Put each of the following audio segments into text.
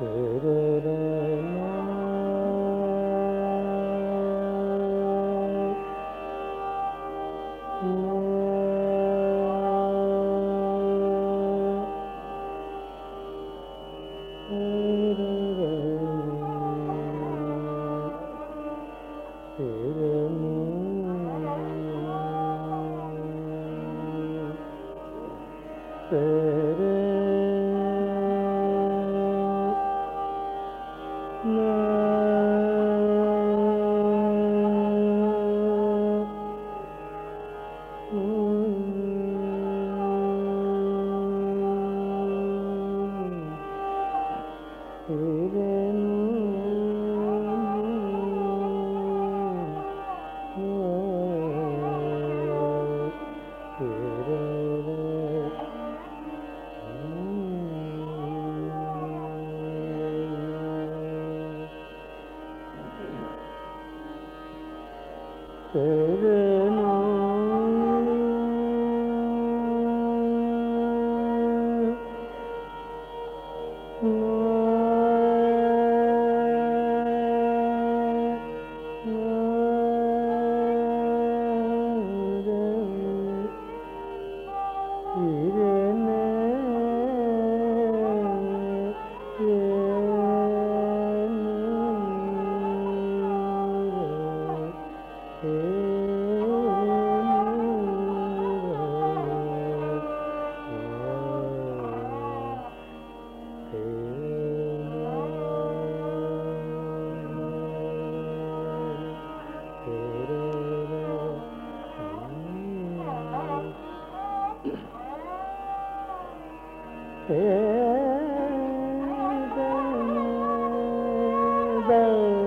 da da da về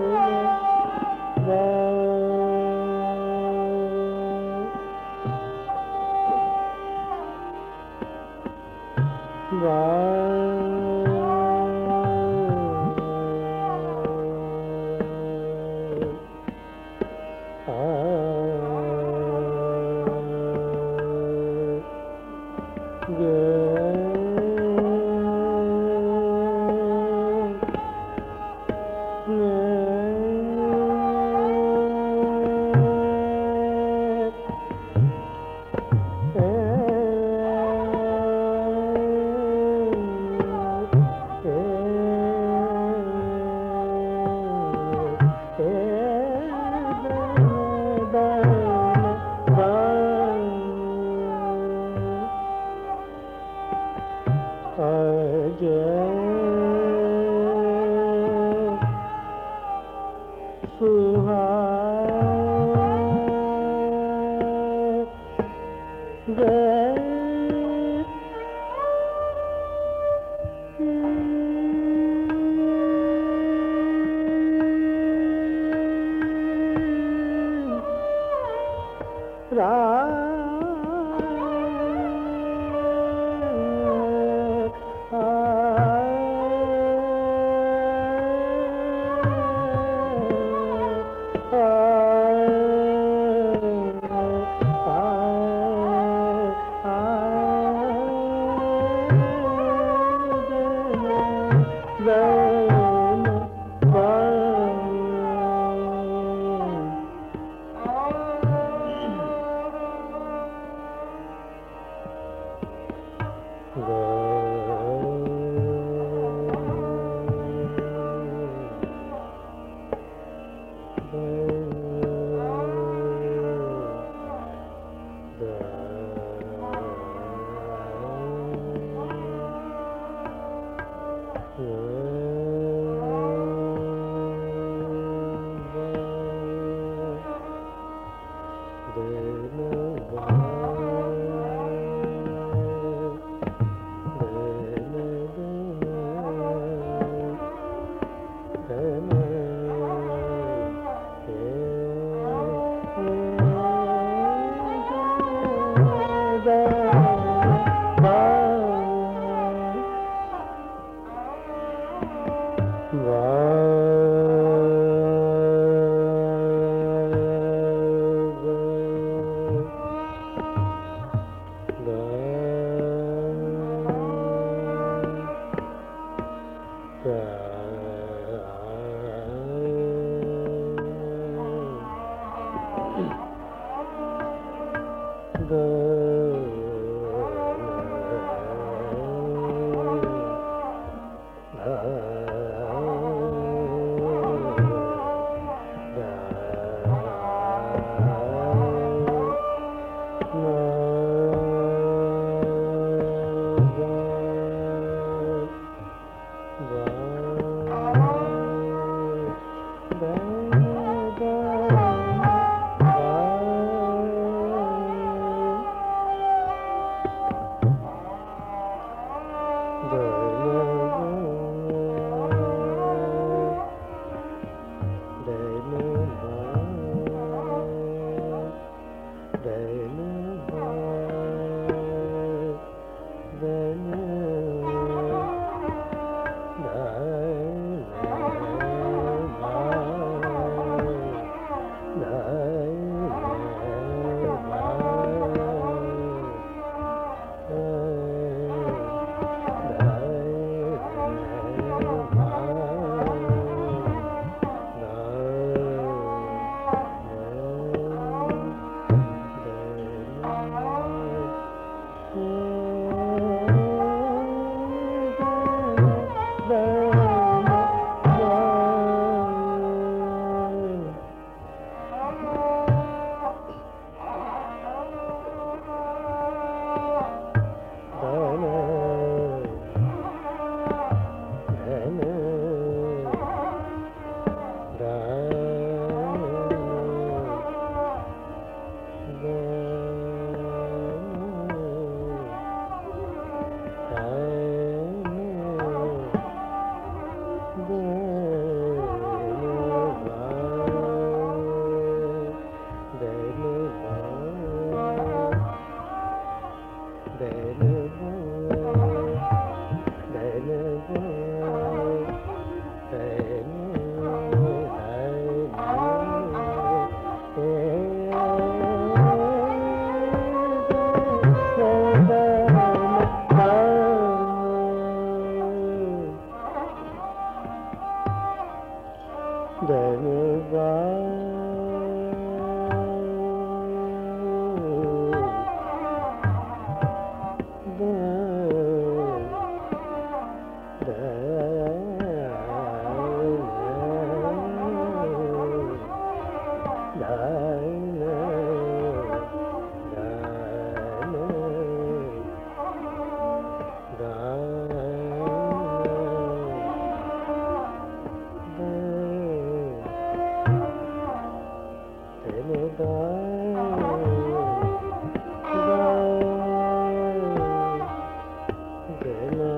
da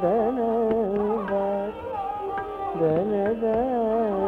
ಧನ ಧನ ಧನ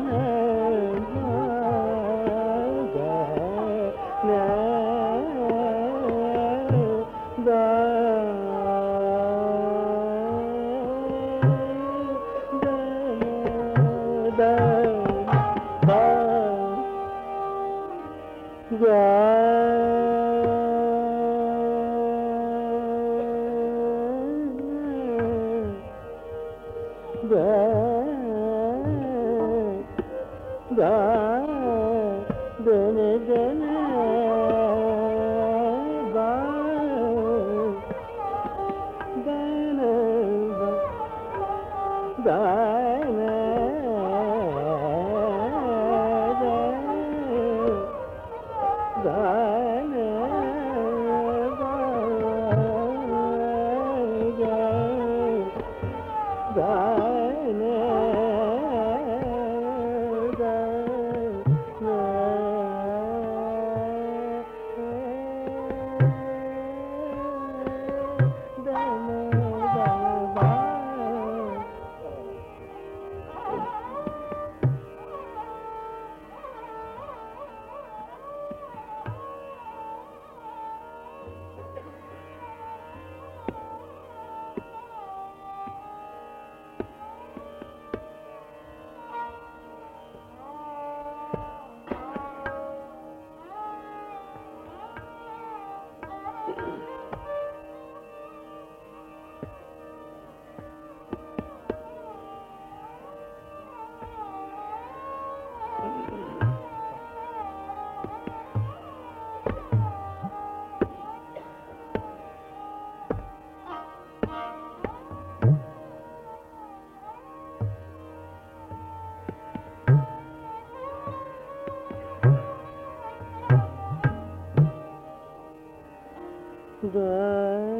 home. 그래.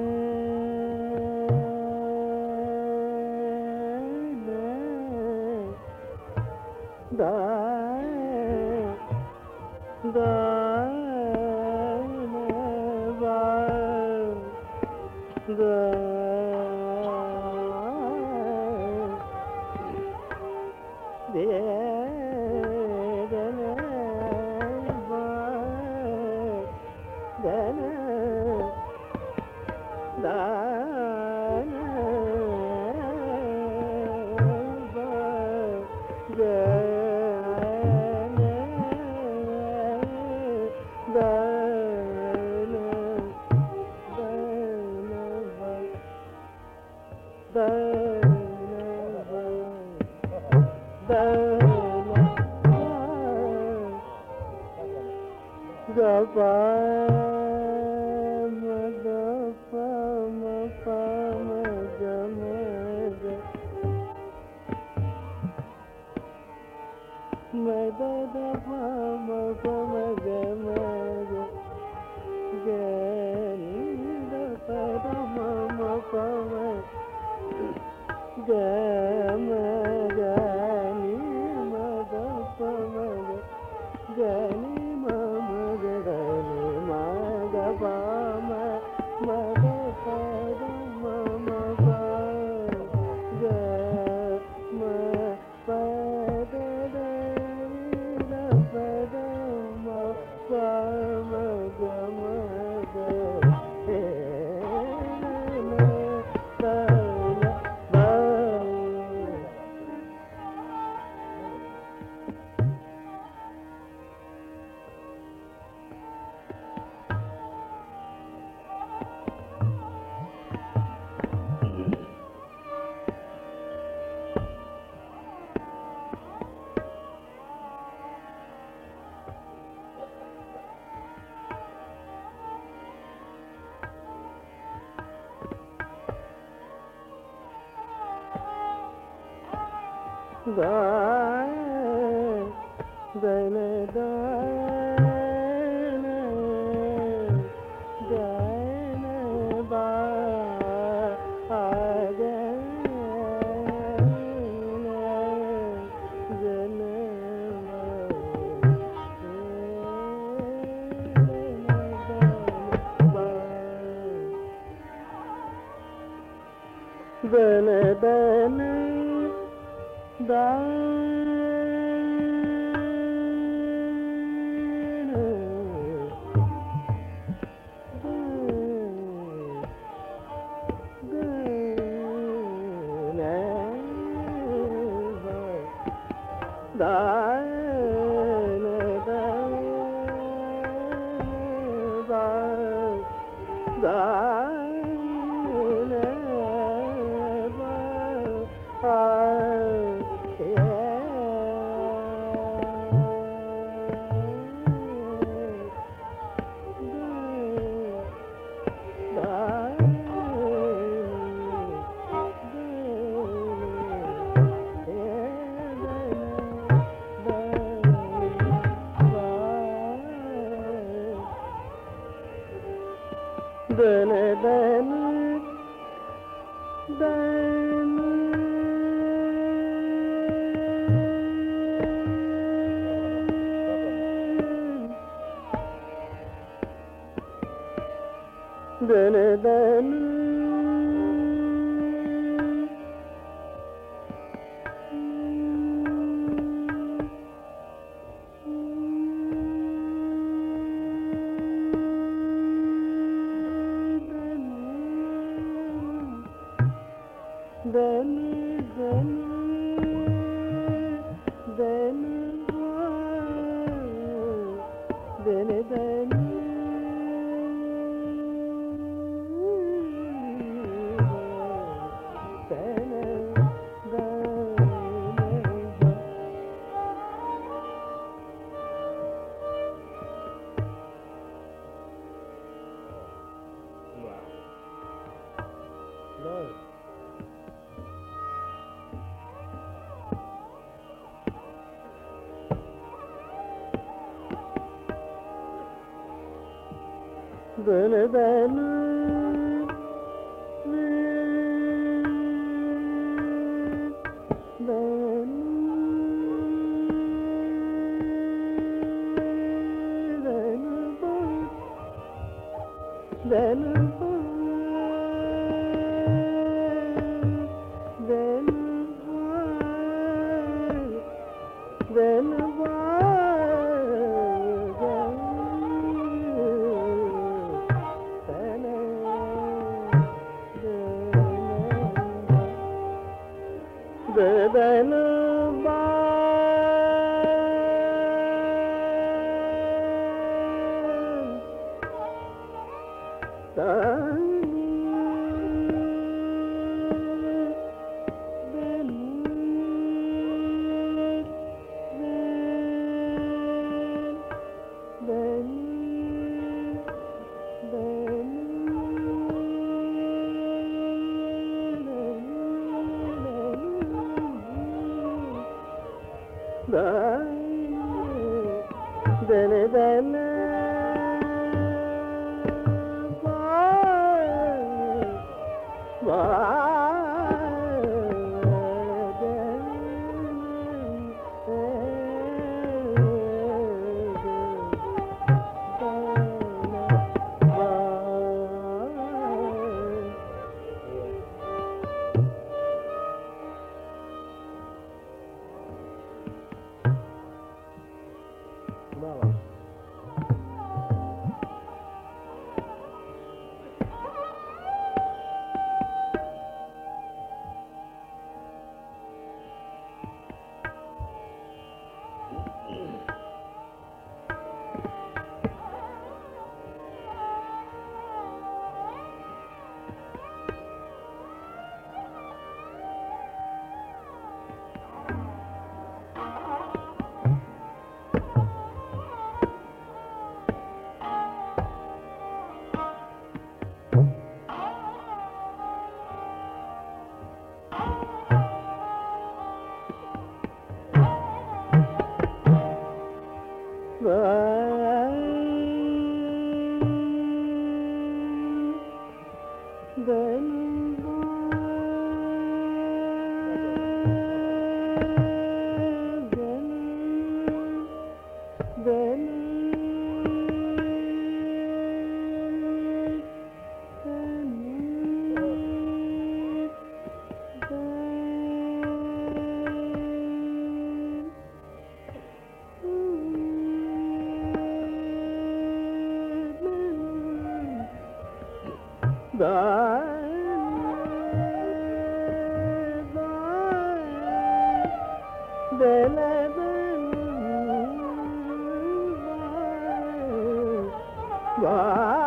दा ധന ದನ ದನ Swami.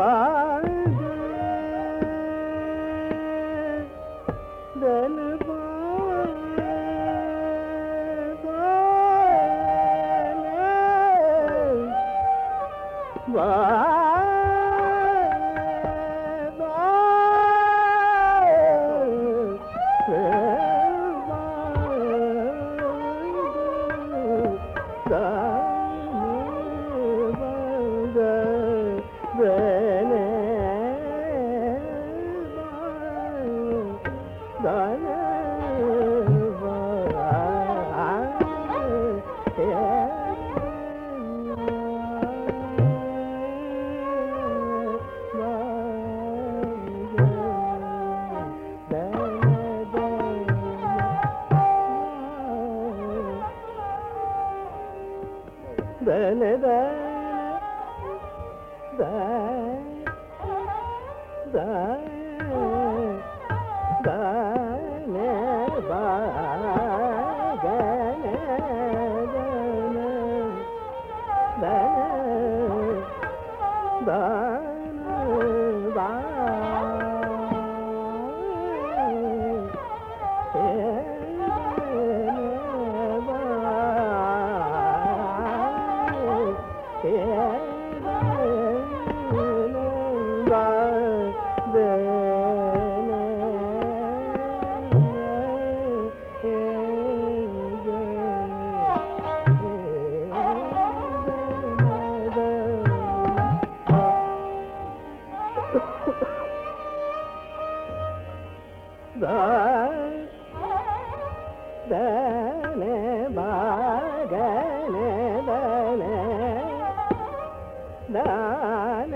ಬಾ da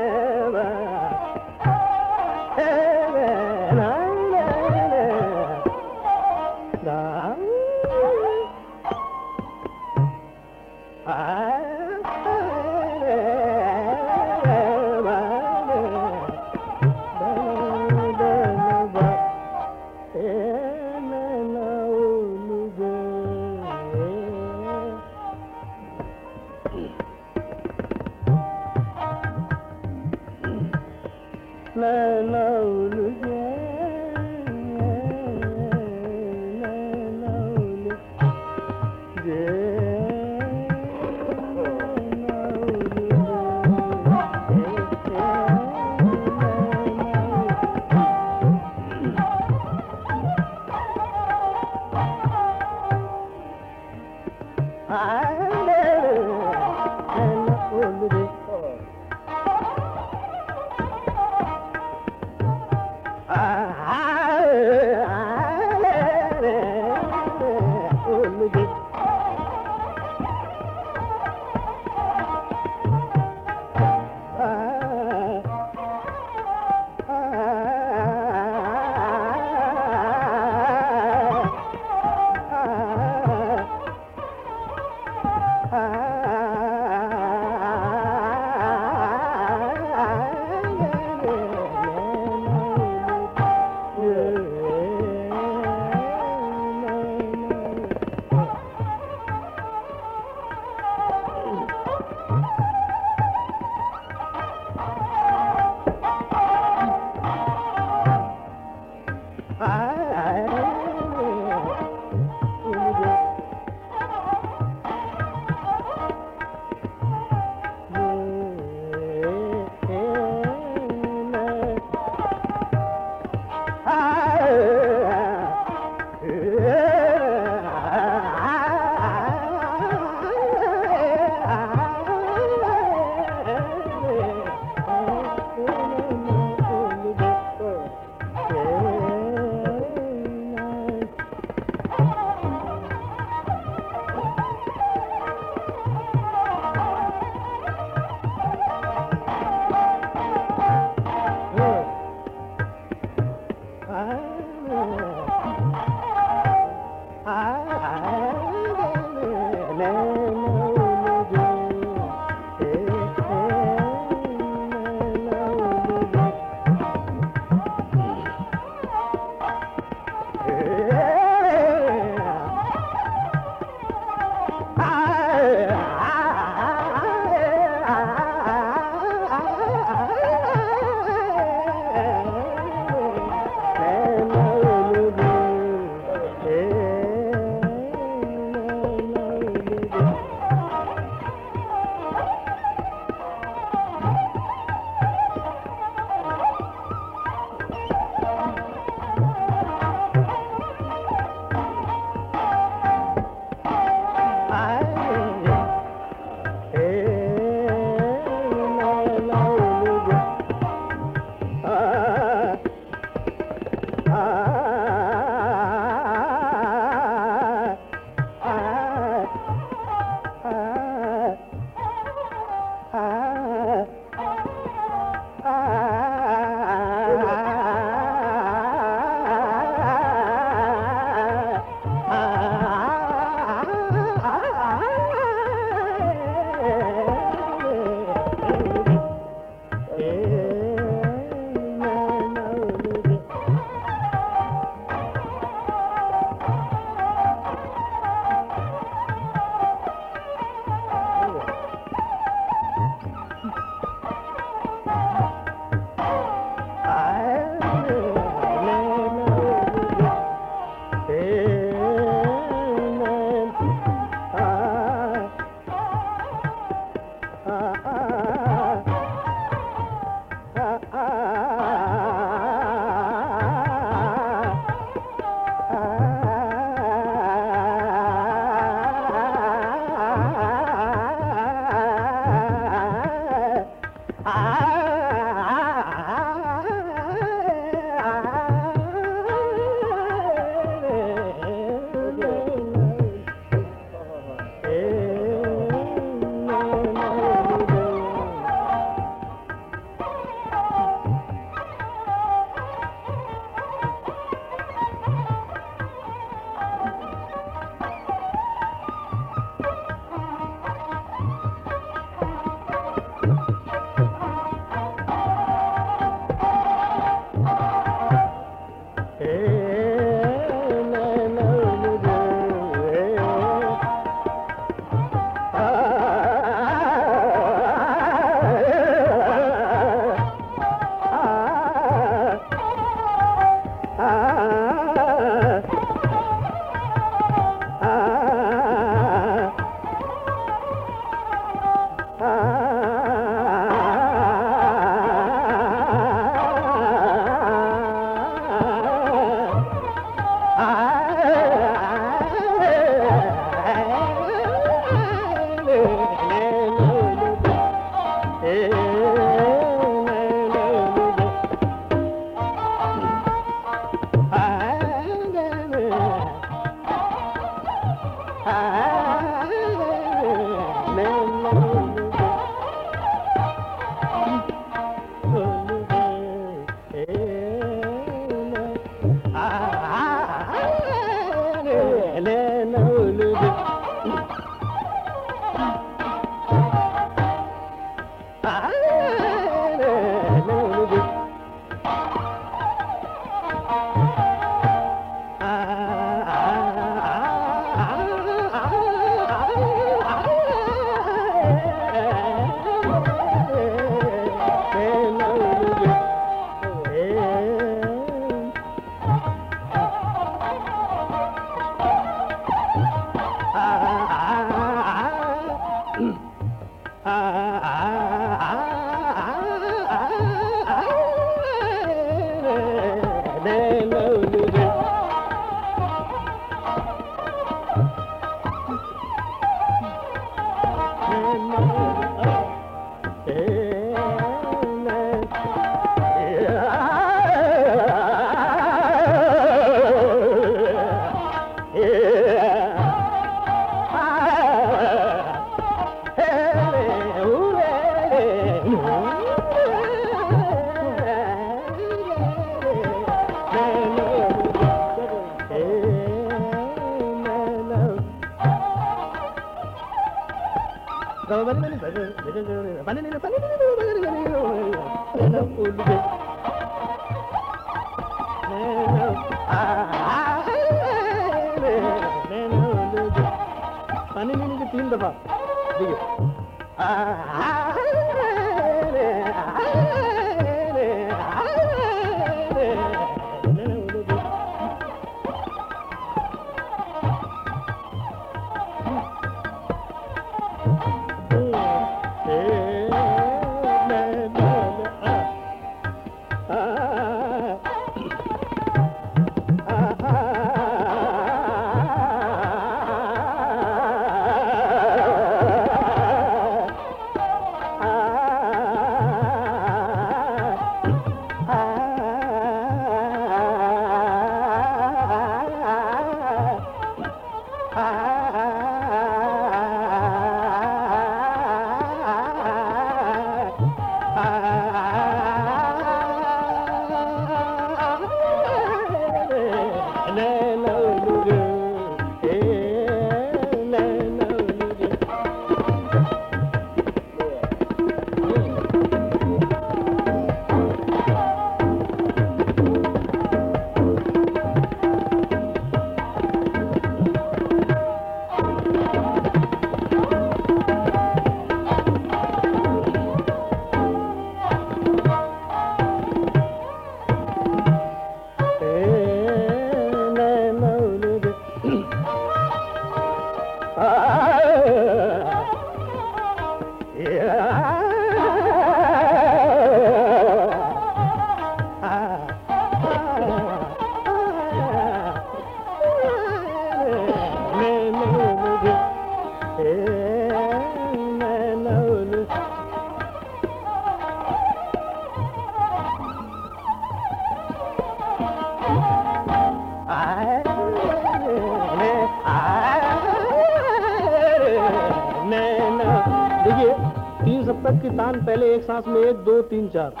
साथ में एक दो तीन चार।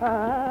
啊。